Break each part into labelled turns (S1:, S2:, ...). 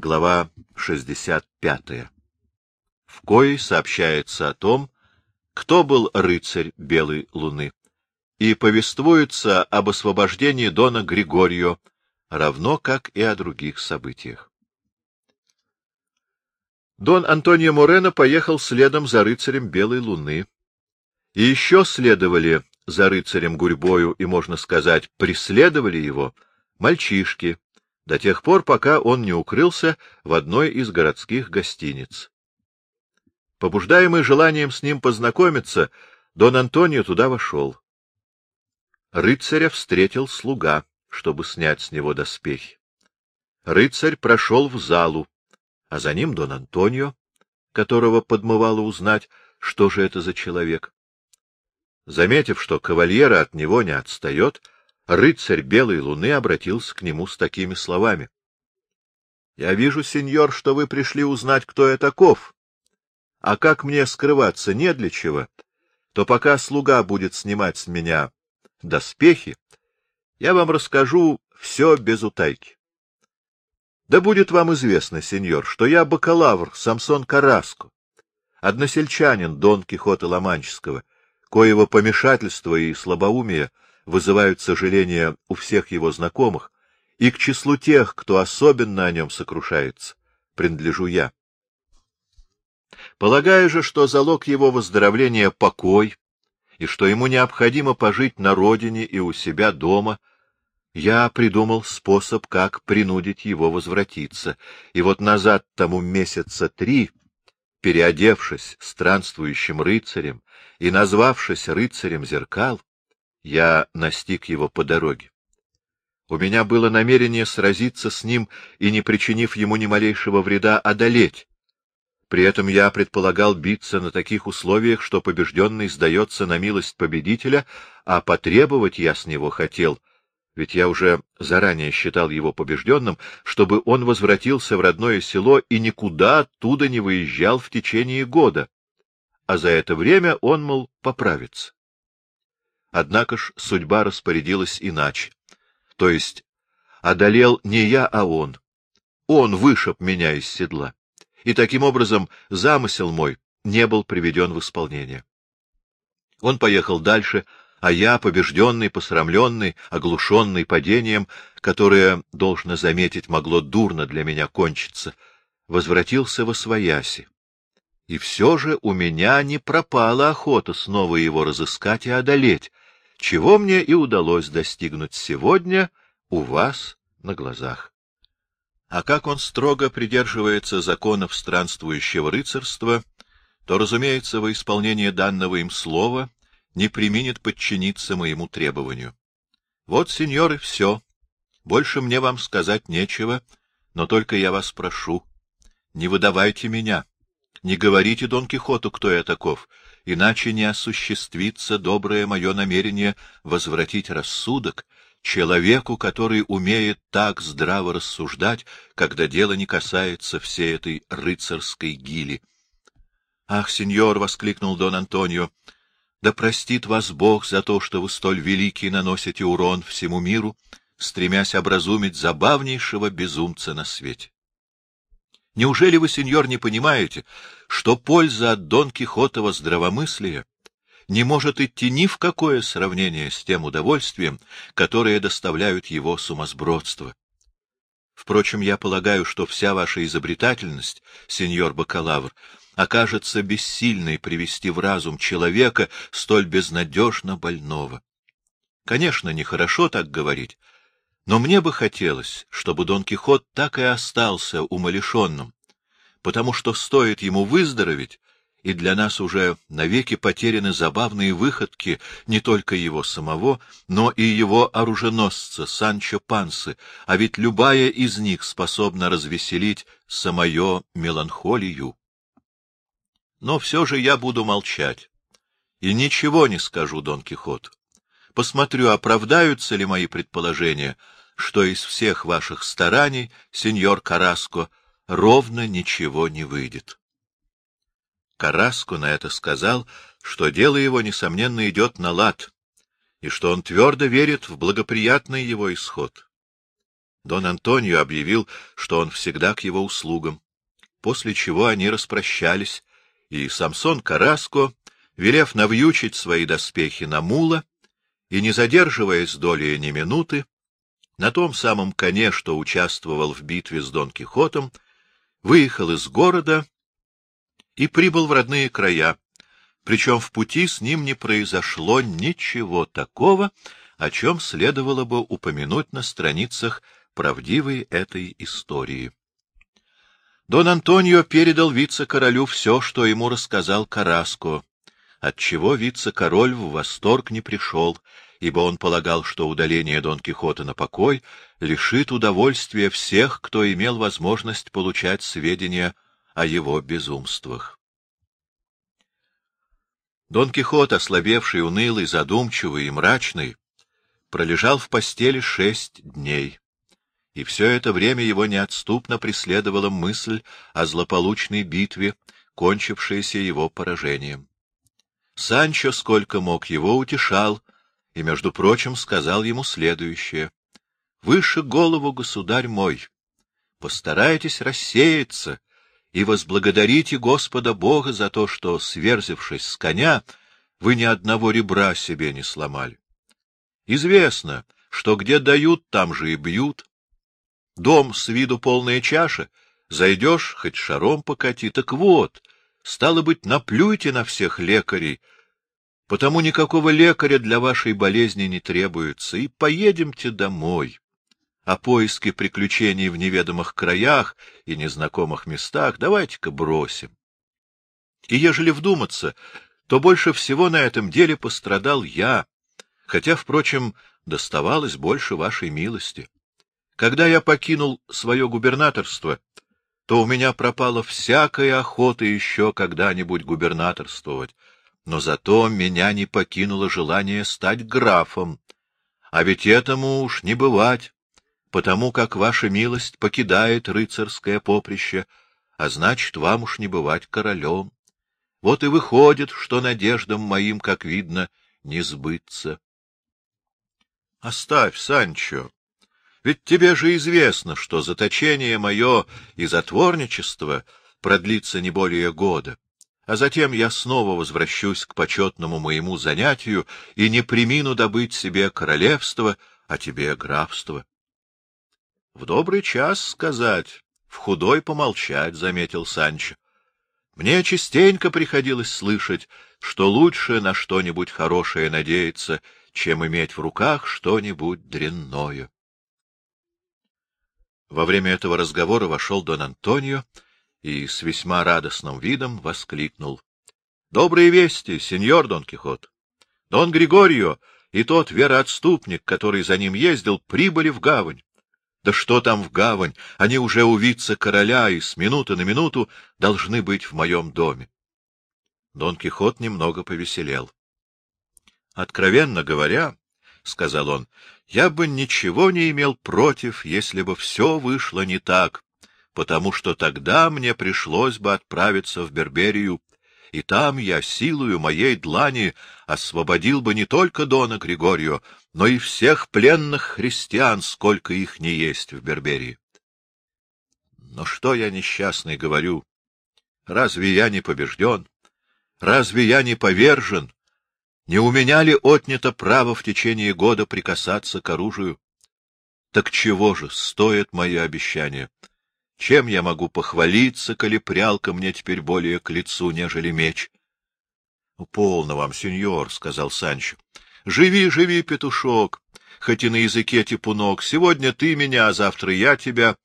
S1: глава 65, в коей сообщается о том, кто был рыцарь Белой Луны, и повествуется об освобождении Дона Григорио, равно как и о других событиях. Дон Антонио Морено поехал следом за рыцарем Белой Луны, и еще следовали за рыцарем Гурьбою и, можно сказать, преследовали его мальчишки, до тех пор, пока он не укрылся в одной из городских гостиниц. Побуждаемый желанием с ним познакомиться, Дон Антонио туда вошел. Рыцаря встретил слуга, чтобы снять с него доспехи. Рыцарь прошел в залу, а за ним Дон Антонио, которого подмывало узнать, что же это за человек. Заметив, что кавальера от него не отстает, рыцарь Белой Луны обратился к нему с такими словами. — Я вижу, сеньор, что вы пришли узнать, кто я таков. А как мне скрываться не для чего, то пока слуга будет снимать с меня доспехи, я вам расскажу все без утайки. Да будет вам известно, сеньор, что я бакалавр Самсон Караско, односельчанин Дон Кихота Ломанческого, коего помешательство и слабоумие вызывают сожаление у всех его знакомых, и к числу тех, кто особенно о нем сокрушается, принадлежу я. Полагаю же, что залог его выздоровления — покой, и что ему необходимо пожить на родине и у себя дома, я придумал способ, как принудить его возвратиться, и вот назад тому месяца три, переодевшись странствующим рыцарем и назвавшись рыцарем зеркал, я настиг его по дороге. У меня было намерение сразиться с ним и, не причинив ему ни малейшего вреда, одолеть. При этом я предполагал биться на таких условиях, что побежденный сдается на милость победителя, а потребовать я с него хотел, ведь я уже заранее считал его побежденным, чтобы он возвратился в родное село и никуда оттуда не выезжал в течение года, а за это время он, мол, поправится. Однако ж судьба распорядилась иначе. То есть одолел не я, а он. Он вышиб меня из седла. И таким образом замысел мой не был приведен в исполнение. Он поехал дальше, а я, побежденный, посрамленный, оглушенный падением, которое, должно заметить, могло дурно для меня кончиться, возвратился во свояси. И все же у меня не пропала охота снова его разыскать и одолеть, чего мне и удалось достигнуть сегодня у вас на глазах. А как он строго придерживается законов странствующего рыцарства, то, разумеется, во исполнение данного им слова не применит подчиниться моему требованию. Вот, сеньоры, все. Больше мне вам сказать нечего, но только я вас прошу, не выдавайте меня, не говорите Дон Кихоту, кто я таков, иначе не осуществится доброе мое намерение возвратить рассудок человеку, который умеет так здраво рассуждать, когда дело не касается всей этой рыцарской гили. — Ах, сеньор! — воскликнул Дон Антонио. — Да простит вас Бог за то, что вы столь великий наносите урон всему миру, стремясь образумить забавнейшего безумца на свете. Неужели вы, сеньор, не понимаете, что польза от Дон Кихотова здравомыслия не может идти ни в какое сравнение с тем удовольствием, которое доставляют его сумасбродство? Впрочем, я полагаю, что вся ваша изобретательность, сеньор бакалавр, окажется бессильной привести в разум человека, столь безнадежно больного. Конечно, нехорошо так говорить, но мне бы хотелось, чтобы Дон Кихот так и остался умалишенным, потому что стоит ему выздороветь, и для нас уже навеки потеряны забавные выходки не только его самого, но и его оруженосца Санчо Пансы, а ведь любая из них способна развеселить самое меланхолию. Но все же я буду молчать и ничего не скажу Дон Кихоту. Посмотрю, оправдаются ли мои предположения, что из всех ваших стараний, сеньор Караско, ровно ничего не выйдет. Караско на это сказал, что дело его, несомненно, идет на лад, и что он твердо верит в благоприятный его исход. Дон Антонио объявил, что он всегда к его услугам, после чего они распрощались, и Самсон Караско, велев навьючить свои доспехи на мула, и, не задерживаясь долей ни минуты, на том самом коне, что участвовал в битве с Дон Кихотом, выехал из города и прибыл в родные края, причем в пути с ним не произошло ничего такого, о чем следовало бы упомянуть на страницах правдивой этой истории. Дон Антонио передал вице-королю все, что ему рассказал Караско, отчего вице-король в восторг не пришел, ибо он полагал, что удаление Дон Кихота на покой лишит удовольствия всех, кто имел возможность получать сведения о его безумствах. Дон Кихот, ослабевший, унылый, задумчивый и мрачный, пролежал в постели шесть дней. И все это время его неотступно преследовала мысль о злополучной битве, кончившейся его поражением. Санчо, сколько мог, его утешал, и, между прочим, сказал ему следующее. — Выше голову, государь мой! Постарайтесь рассеяться и возблагодарите Господа Бога за то, что, сверзившись с коня, вы ни одного ребра себе не сломали. Известно, что где дают, там же и бьют. Дом с виду полная чаша, зайдешь, хоть шаром покати. Так вот, стало быть, наплюйте на всех лекарей, потому никакого лекаря для вашей болезни не требуется, и поедемте домой о поиске приключений в неведомых краях и незнакомых местах давайте-ка бросим. И ежели вдуматься, то больше всего на этом деле пострадал я, хотя, впрочем, доставалось больше вашей милости. Когда я покинул свое губернаторство, то у меня пропала всякая охота еще когда-нибудь губернаторствовать, но зато меня не покинуло желание стать графом, а ведь этому уж не бывать потому как ваша милость покидает рыцарское поприще, а значит, вам уж не бывать королем. Вот и выходит, что надеждам моим, как видно, не сбыться. — Оставь, Санчо, ведь тебе же известно, что заточение мое и затворничество продлится не более года, а затем я снова возвращусь к почетному моему занятию и не примину добыть себе королевство, а тебе графство. — В добрый час сказать, в худой помолчать, — заметил Санчо. Мне частенько приходилось слышать, что лучше на что-нибудь хорошее надеяться, чем иметь в руках что-нибудь дрянное. Во время этого разговора вошел Дон Антонио и с весьма радостным видом воскликнул. — Добрые вести, сеньор Дон Кихот! Дон Григорио и тот вероотступник, который за ним ездил, прибыли в гавань. Да что там в гавань? Они уже у вице-короля и с минуты на минуту должны быть в моем доме. Дон Кихот немного повеселел. — Откровенно говоря, — сказал он, — я бы ничего не имел против, если бы все вышло не так, потому что тогда мне пришлось бы отправиться в Берберию и там я силою моей длани освободил бы не только Дона Григорио, но и всех пленных христиан, сколько их не есть в Берберии. Но что я несчастный говорю? Разве я не побежден? Разве я не повержен? Не у меня ли отнято право в течение года прикасаться к оружию? Так чего же стоят мои обещания? Чем я могу похвалиться, коли прялка мне теперь более к лицу, нежели меч? — Полно вам, сеньор, — сказал Санчо. — Живи, живи, петушок, хоть и на языке типунок. Сегодня ты меня, а завтра я тебя.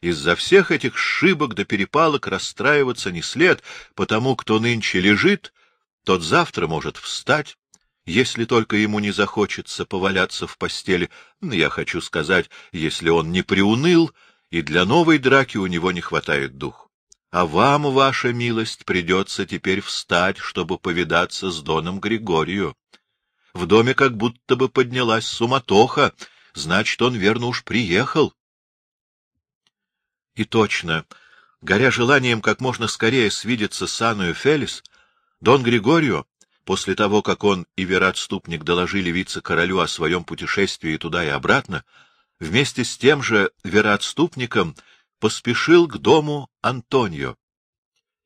S1: Из-за всех этих шибок до перепалок расстраиваться не след, потому кто нынче лежит, тот завтра может встать, если только ему не захочется поваляться в постели. Я хочу сказать, если он не приуныл, — и для новой драки у него не хватает дух. А вам, ваша милость, придется теперь встать, чтобы повидаться с Доном Григорию. В доме как будто бы поднялась суматоха, значит, он, верно, уж приехал. И точно, горя желанием как можно скорее свидеться с Анную Фелис, Дон Григорио, после того, как он и вероотступник доложили вице-королю о своем путешествии туда и обратно, вместе с тем же вероотступником поспешил к дому Антонио.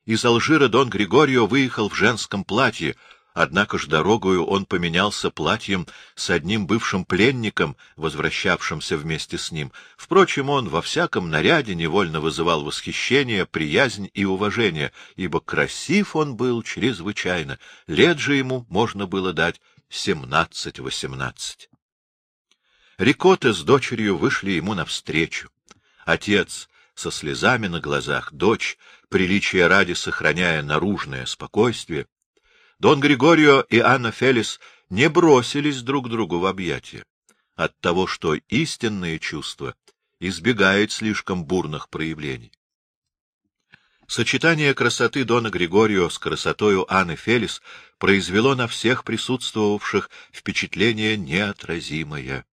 S1: Из Алжира Дон Григорио выехал в женском платье, однако ж дорогою он поменялся платьем с одним бывшим пленником, возвращавшимся вместе с ним. Впрочем, он во всяком наряде невольно вызывал восхищение, приязнь и уважение, ибо красив он был чрезвычайно, лет же ему можно было дать семнадцать-восемнадцать. Рикоты с дочерью вышли ему навстречу. Отец со слезами на глазах, дочь, приличия ради сохраняя наружное спокойствие, Дон Григорио и Анна Фелис не бросились друг другу в объятия от того, что истинное чувство избегает слишком бурных проявлений. Сочетание красоты Дона Григорио с красотою Анны Фелис произвело на всех присутствовавших впечатление неотразимое.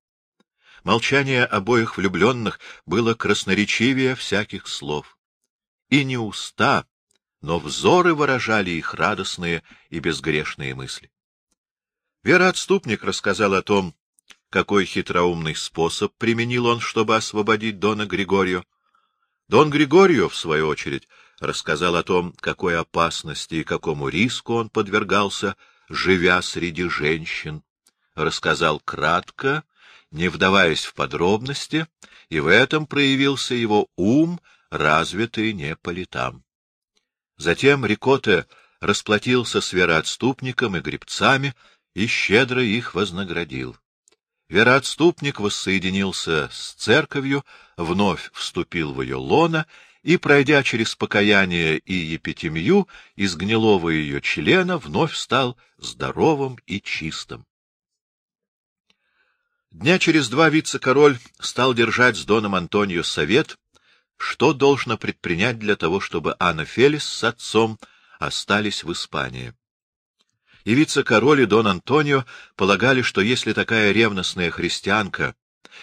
S1: Молчание обоих влюбленных было красноречивее всяких слов. И не уста, но взоры выражали их радостные и безгрешные мысли. Вероотступник рассказал о том, какой хитроумный способ применил он, чтобы освободить Дона Григорио. Дон Григорио, в свою очередь, рассказал о том, какой опасности и какому риску он подвергался, живя среди женщин. Рассказал кратко, не вдаваясь в подробности, и в этом проявился его ум, развитый не по летам. Затем Рикоте расплатился с вероотступником и гребцами и щедро их вознаградил. Вероотступник воссоединился с церковью, вновь вступил в ее лоно и, пройдя через покаяние и епитемью, из гнилого ее члена вновь стал здоровым и чистым. Дня через два вице-король стал держать с доном Антонио совет, что должно предпринять для того, чтобы Анна Фелис с отцом остались в Испании. И вице-король и дон Антонио полагали, что если такая ревностная христианка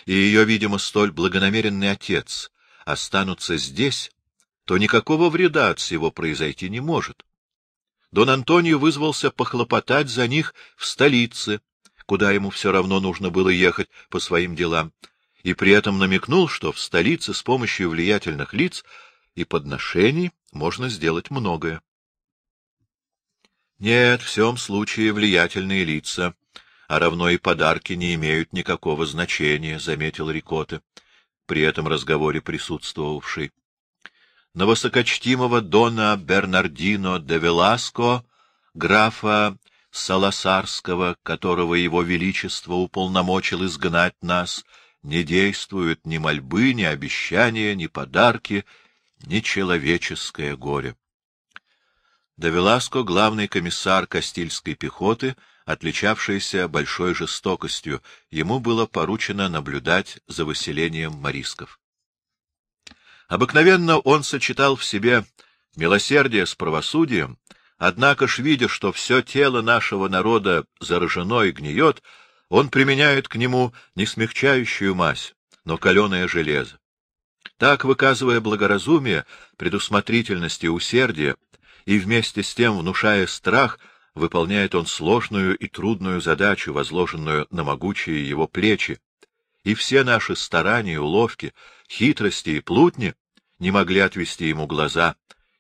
S1: и ее, видимо, столь благонамеренный отец останутся здесь, то никакого вреда от всего произойти не может. Дон Антонио вызвался похлопотать за них в столице, куда ему все равно нужно было ехать по своим делам, и при этом намекнул, что в столице с помощью влиятельных лиц и подношений можно сделать многое. Нет, в всем случае влиятельные лица, а равно и подарки не имеют никакого значения, — заметил Рикоте, при этом разговоре присутствовавший. На высокочтимого дона Бернардино де Веласко, графа Саласарского, которого его величество уполномочил изгнать нас, не действуют ни мольбы, ни обещания, ни подарки, ни человеческое горе. Давеласко — главный комиссар Кастильской пехоты, отличавшийся большой жестокостью, ему было поручено наблюдать за выселением морисков. Обыкновенно он сочетал в себе милосердие с правосудием, Однако ж, видя, что все тело нашего народа заражено и гниет, он применяет к нему не смягчающую мазь, но каленое железо. Так, выказывая благоразумие, предусмотрительность и усердие, и вместе с тем внушая страх, выполняет он сложную и трудную задачу, возложенную на могучие его плечи, и все наши старания, уловки, хитрости и плутни не могли отвести ему глаза,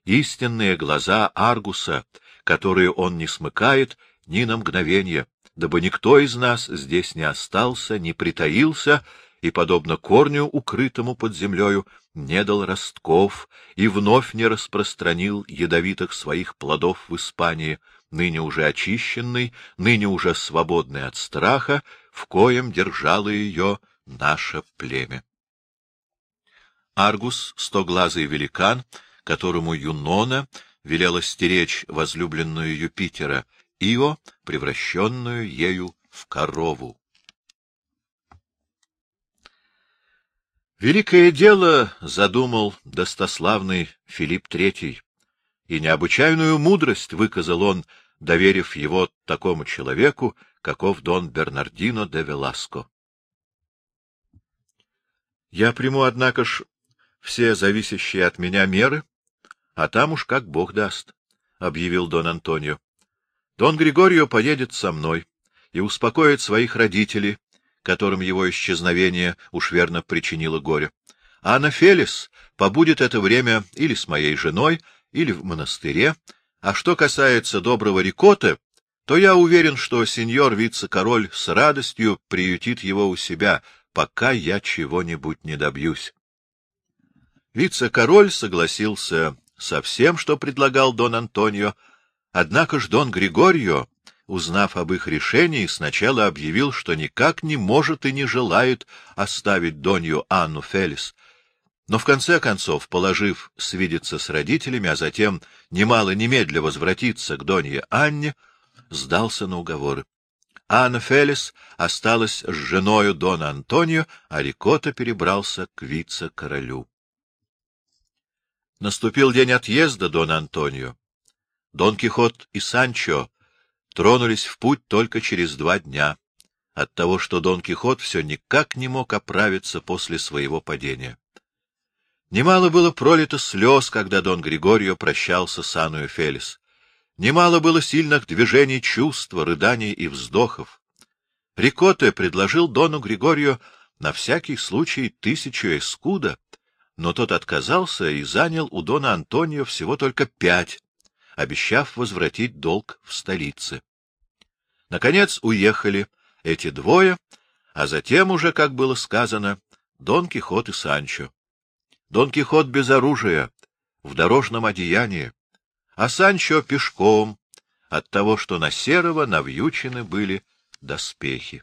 S1: истинные глаза Аргуса, которые он не смыкает ни на мгновение, дабы никто из нас здесь не остался, не притаился и, подобно корню, укрытому под землею, не дал ростков и вновь не распространил ядовитых своих плодов в Испании, ныне уже очищенный, ныне уже свободный от страха, в коем держало ее наше племя. Аргус, стоглазый великан, которому Юнона велела стеречь возлюбленную Юпитера, Ио, превращенную ею в корову. Великое дело задумал достославный Филипп III, и необычайную мудрость выказал он, доверив его такому человеку, каков Дон Бернардино де Веласко. Я приму, однако ж, все зависящие от меня меры, а там уж как бог даст, — объявил Дон Антонио. Дон Григорио поедет со мной и успокоит своих родителей, которым его исчезновение уж верно причинило горе. Анна Фелис побудет это время или с моей женой, или в монастыре, а что касается доброго Рикота, то я уверен, что сеньор вице-король с радостью приютит его у себя, пока я чего-нибудь не добьюсь. Вице-король согласился со всем, что предлагал Дон Антонио, однако ж Дон Григорио, узнав об их решении, сначала объявил, что никак не может и не желает оставить Донью Анну Фелис, но в конце концов, положив свидеться с родителями, а затем немало немедля возвратиться к Донье Анне, сдался на уговоры. Анна Фелис осталась с женою Дона Антонио, а Рикота перебрался к вице-королю. Наступил день отъезда Дона Антонио. Дон Кихот и Санчо тронулись в путь только через два дня, от того, что Дон Кихот все никак не мог оправиться после своего падения. Немало было пролито слез, когда Дон Григорио прощался с Анную Фелис. Немало было сильных движений чувства, рыданий и вздохов. Рикоте предложил Дону Григорио на всякий случай тысячу эскуда, но тот отказался и занял у Дона Антонио всего только пять, обещав возвратить долг в столице. Наконец уехали эти двое, а затем уже, как было сказано, Дон Кихот и Санчо. Дон Кихот без оружия, в дорожном одеянии, а Санчо пешком, от того, что на серого навьючены были доспехи.